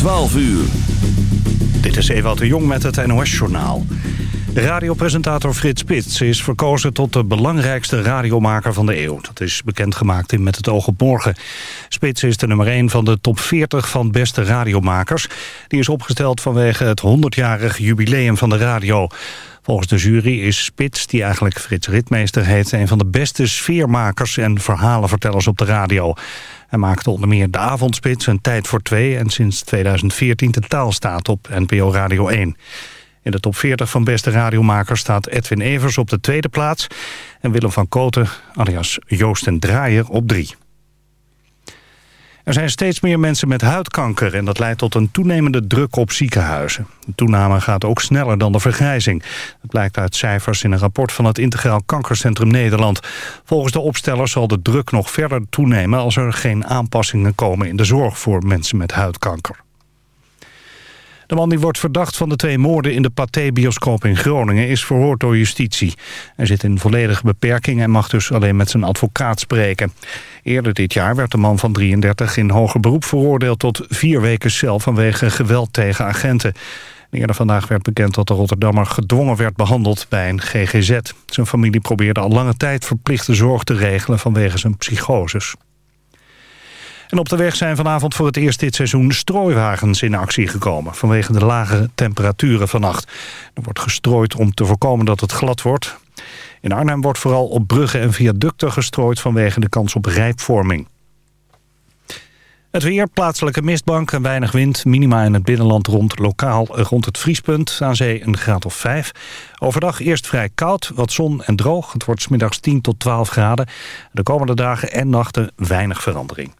12 uur. Dit is Ewout de Jong met het NOS-journaal. Radiopresentator Frits Spits is verkozen tot de belangrijkste radiomaker van de eeuw. Dat is bekendgemaakt in Met het oog op morgen. Spits is de nummer 1 van de top 40 van beste radiomakers. Die is opgesteld vanwege het 100-jarig jubileum van de radio. Volgens de jury is Spits, die eigenlijk Frits Ritmeester heet... een van de beste sfeermakers en verhalenvertellers op de radio. Hij maakte onder meer De Avondspits, Een Tijd voor Twee... en sinds 2014 de Taalstaat op NPO Radio 1. In de top 40 van beste radiomakers staat Edwin Evers op de tweede plaats... en Willem van Koten, alias Joost en Draaier, op drie. Er zijn steeds meer mensen met huidkanker en dat leidt tot een toenemende druk op ziekenhuizen. De toename gaat ook sneller dan de vergrijzing. Dat blijkt uit cijfers in een rapport van het Integraal Kankercentrum Nederland. Volgens de opstellers zal de druk nog verder toenemen als er geen aanpassingen komen in de zorg voor mensen met huidkanker. De man die wordt verdacht van de twee moorden in de Pathé-bioscoop in Groningen is verhoord door justitie. Hij zit in volledige beperking en mag dus alleen met zijn advocaat spreken. Eerder dit jaar werd de man van 33 in hoger beroep veroordeeld tot vier weken cel vanwege geweld tegen agenten. Eerder vandaag werd bekend dat de Rotterdammer gedwongen werd behandeld bij een GGZ. Zijn familie probeerde al lange tijd verplichte zorg te regelen vanwege zijn psychoses. En op de weg zijn vanavond voor het eerst dit seizoen strooiwagens in actie gekomen... vanwege de lage temperaturen vannacht. Er wordt gestrooid om te voorkomen dat het glad wordt. In Arnhem wordt vooral op bruggen en viaducten gestrooid... vanwege de kans op rijpvorming. Het weer, plaatselijke mistbank en weinig wind. Minima in het binnenland rond lokaal rond het vriespunt. Aan zee een graad of 5. Overdag eerst vrij koud, wat zon en droog. Het wordt smiddags 10 tot 12 graden. De komende dagen en nachten weinig verandering.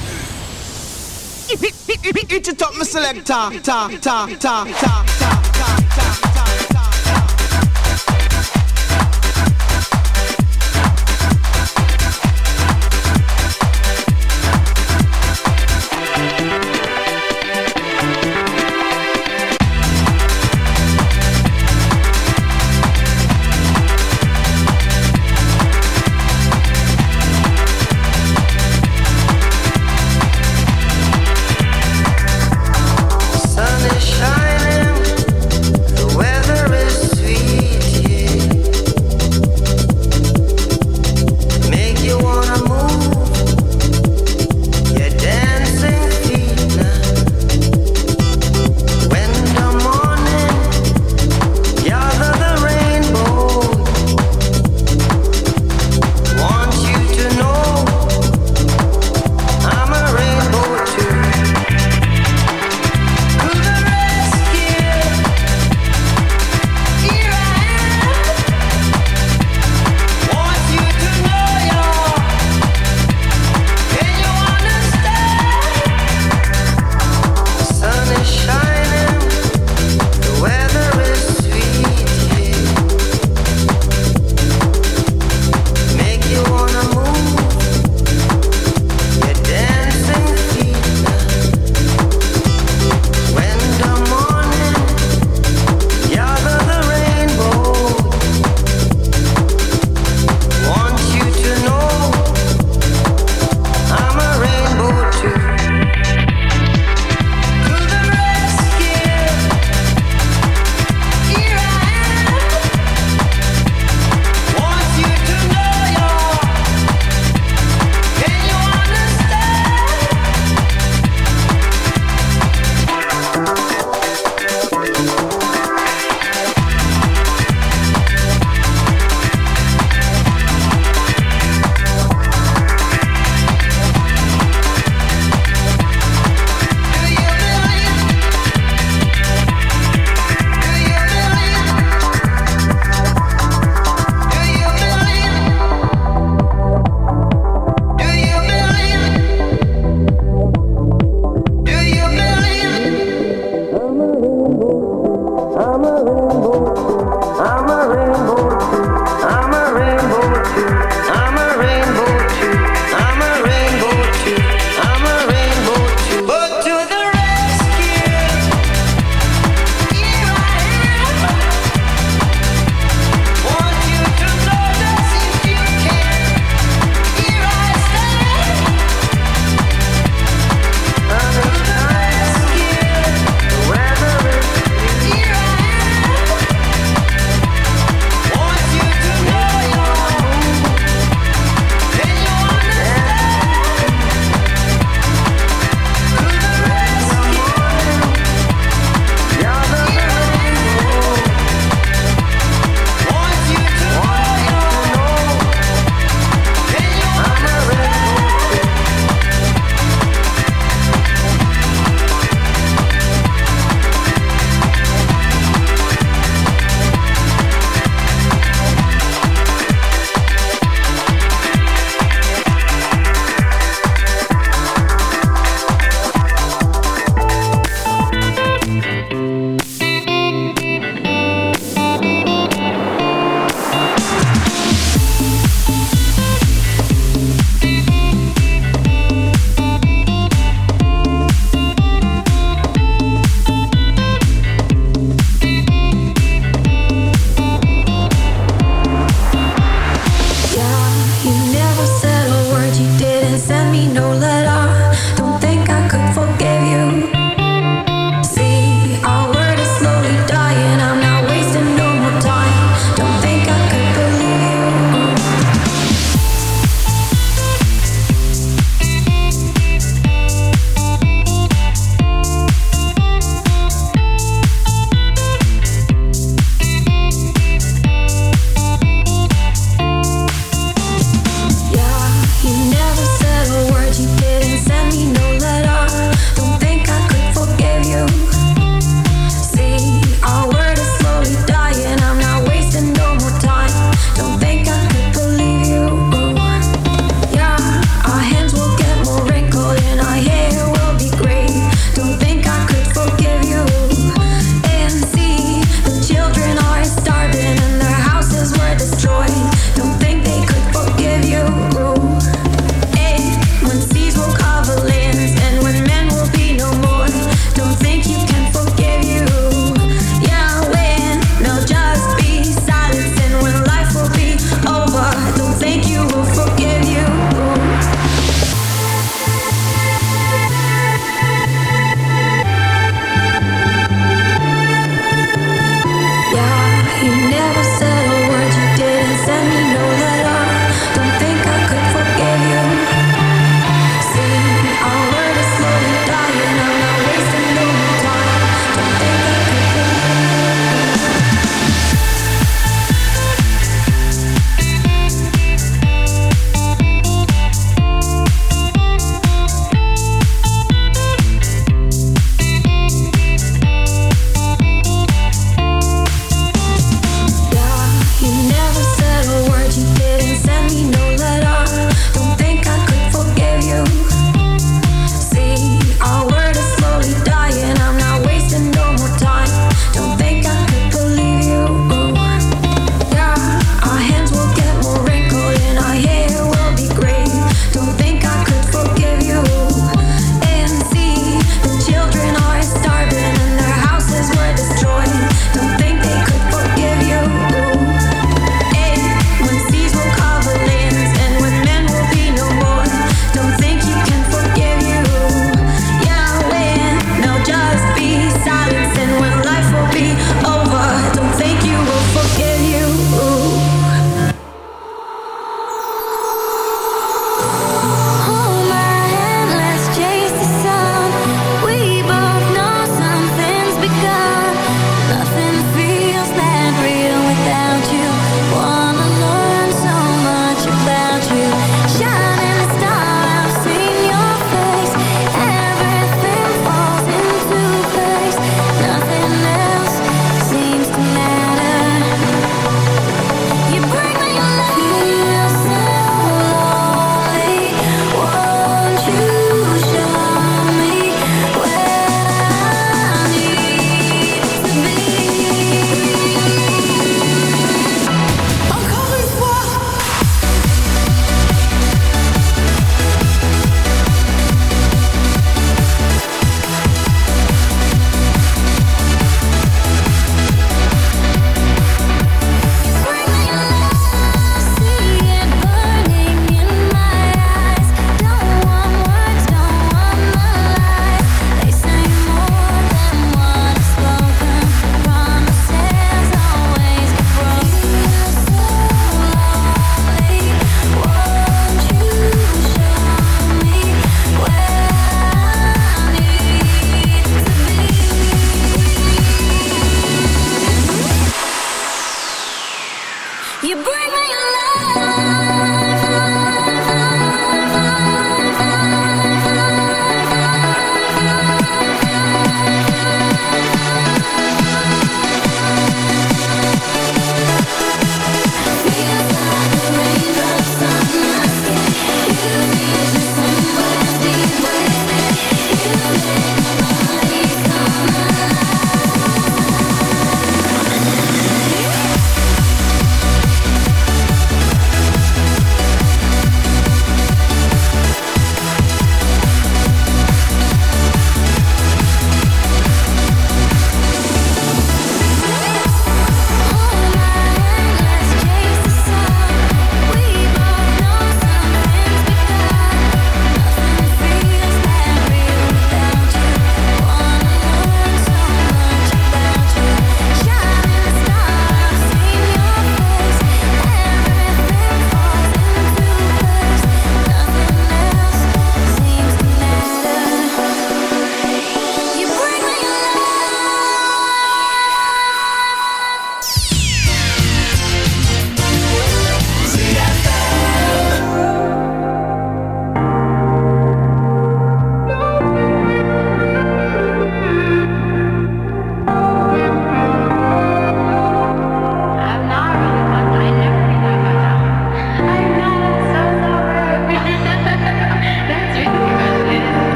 Eat it up, my selector. Ta, ta, ta, ta, ta, ta,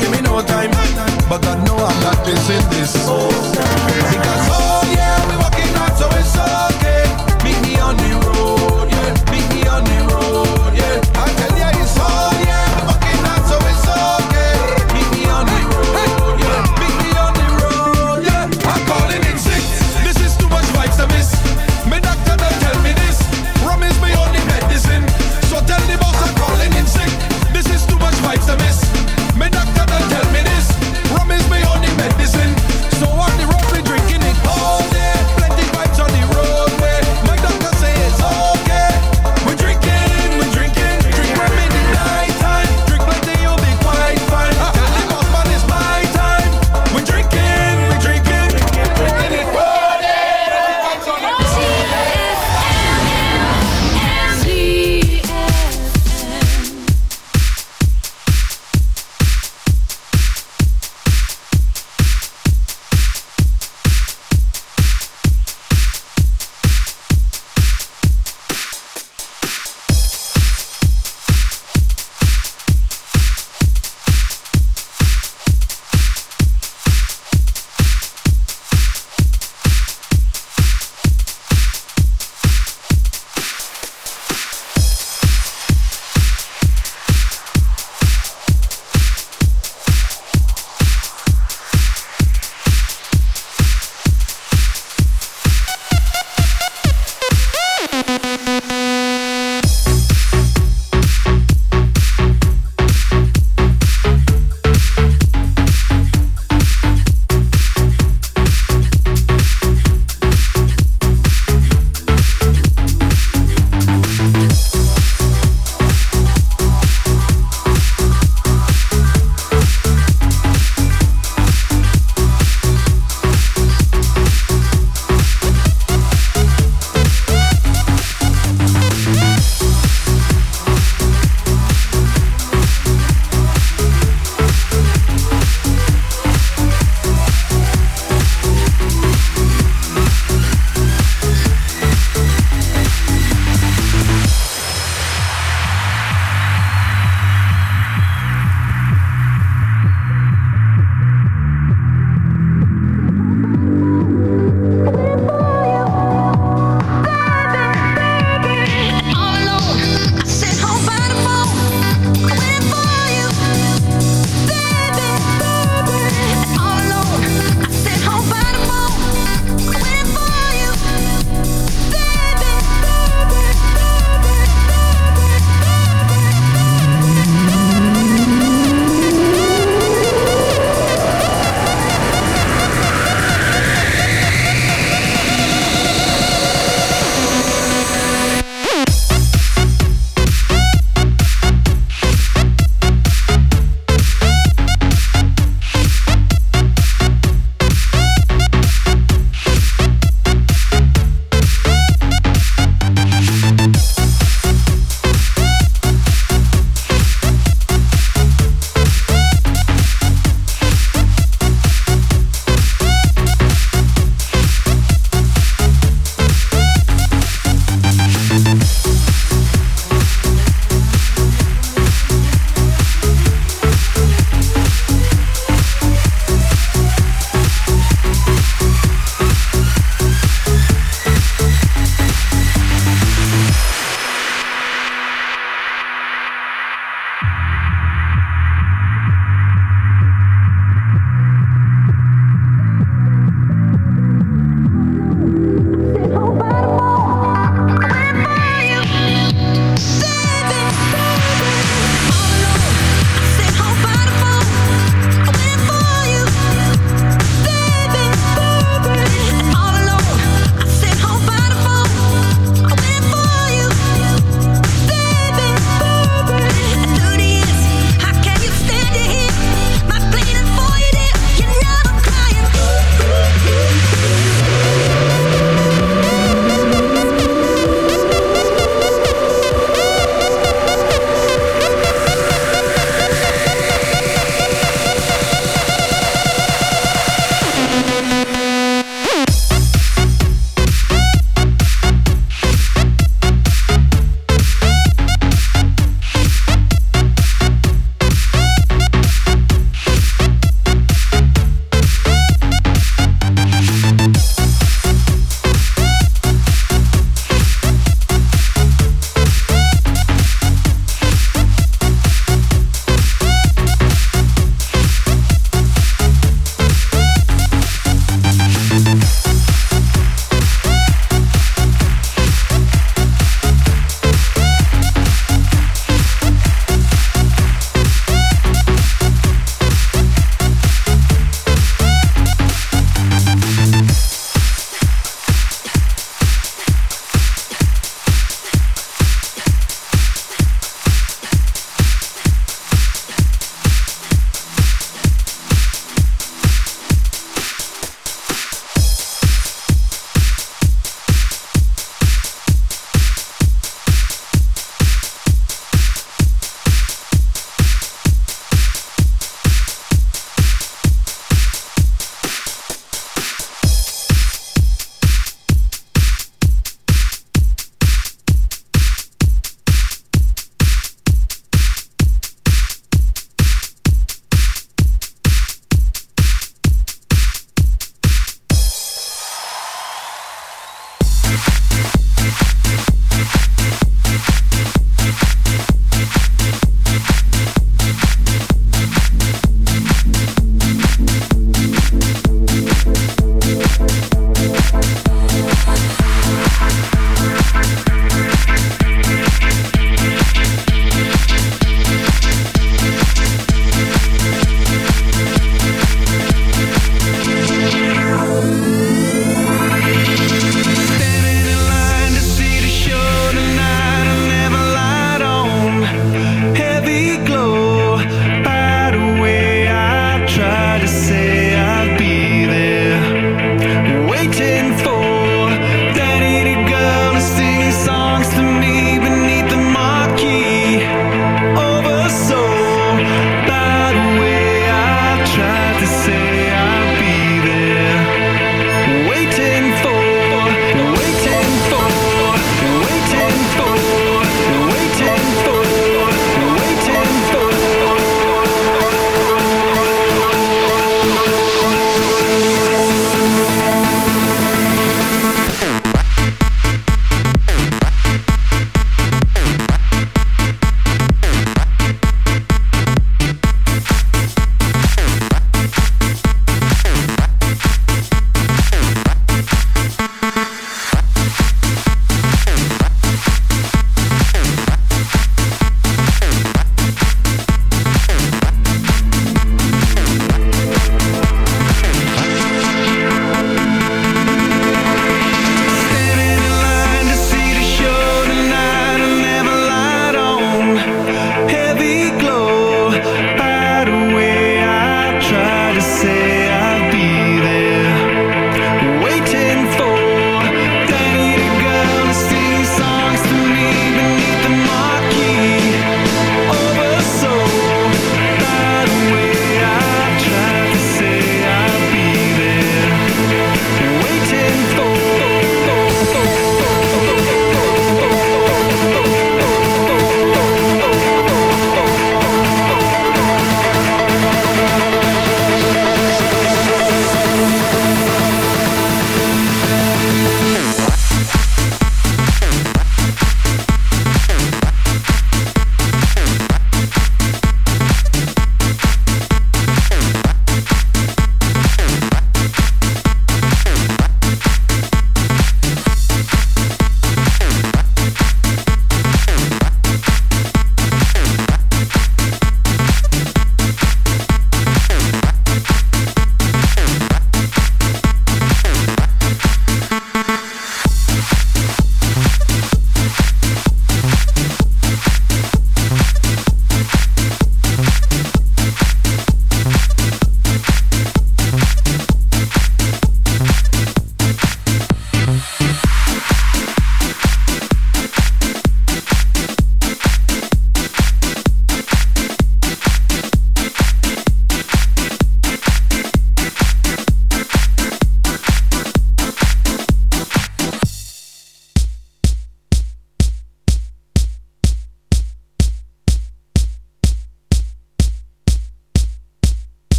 give me no time. But God know I'm not missing this. Because oh yeah.